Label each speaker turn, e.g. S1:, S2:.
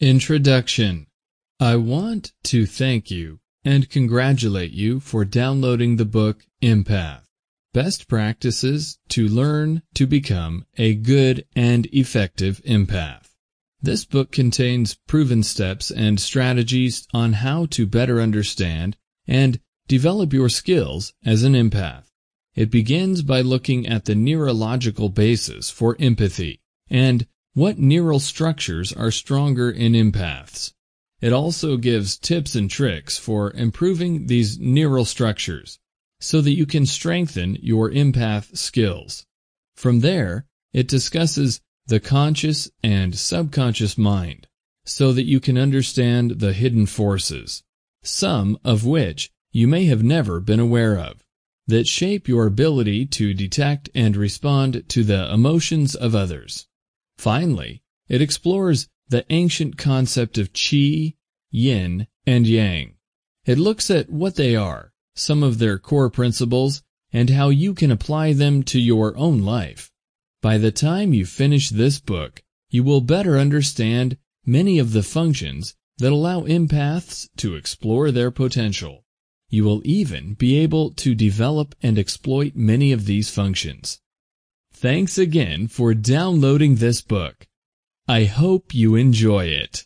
S1: Introduction I want to thank you and congratulate you for downloading the book Empath Best Practices to Learn to Become a Good and Effective Empath. This book contains proven steps and strategies on how to better understand and develop your skills as an empath. It begins by looking at the neurological basis for empathy and what neural structures are stronger in empaths? It also gives tips and tricks for improving these neural structures so that you can strengthen your empath skills. From there, it discusses the conscious and subconscious mind so that you can understand the hidden forces, some of which you may have never been aware of, that shape your ability to detect and respond to the emotions of others. Finally, it explores the ancient concept of qi, yin, and yang. It looks at what they are, some of their core principles, and how you can apply them to your own life. By the time you finish this book, you will better understand many of the functions that allow empaths to explore their potential. You will even be able to develop and exploit many of these functions. Thanks again for downloading this book. I hope you enjoy it.